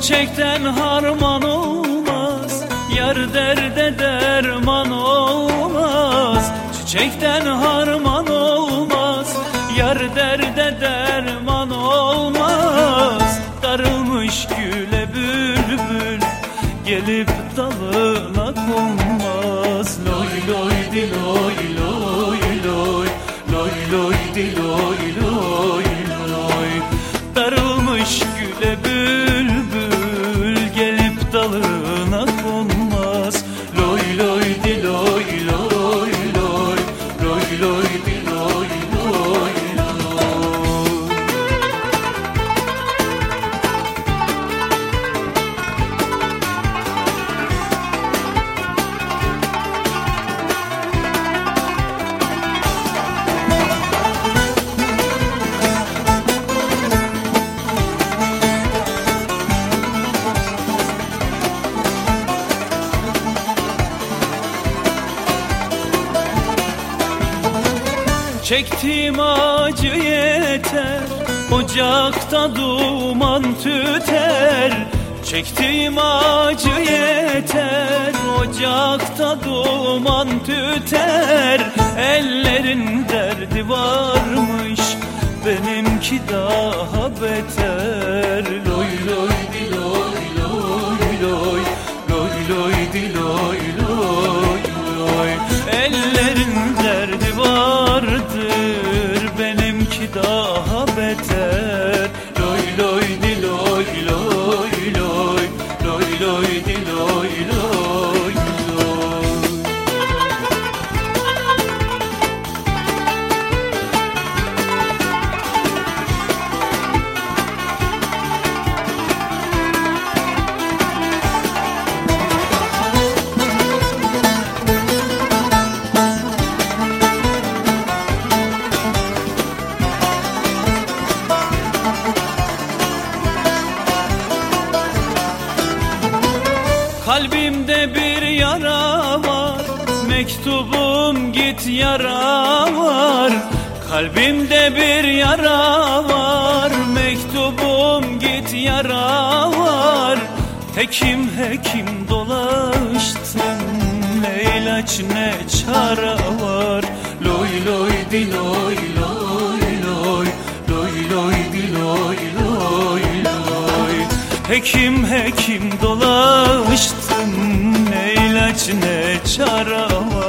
Çiçekten harman olmaz. Yar derde derman olmaz. Çiçekten harman olmaz. Yar derde derman olmaz. Darılmış güle bülbül Gelip dalına konmaz. Loy loy di loy loy loy. Loy loy di loy loy loy. Darılmış güle bülbül Çektiğim acı yeter Ocakta duman tüter. Çektiğim acı yeter Ocakta duman tüter. Ellerin derdi varmış Benimki daha Kalbimde bir yara var Mektubum git yara var. Kalbimde bir yara var Mektubum git yara var. Hekim hekim dolaştım Ne ilaç ne çare var. Loy loy di loy loy Hekim hekim dolaştım Ne ilaç ne çare var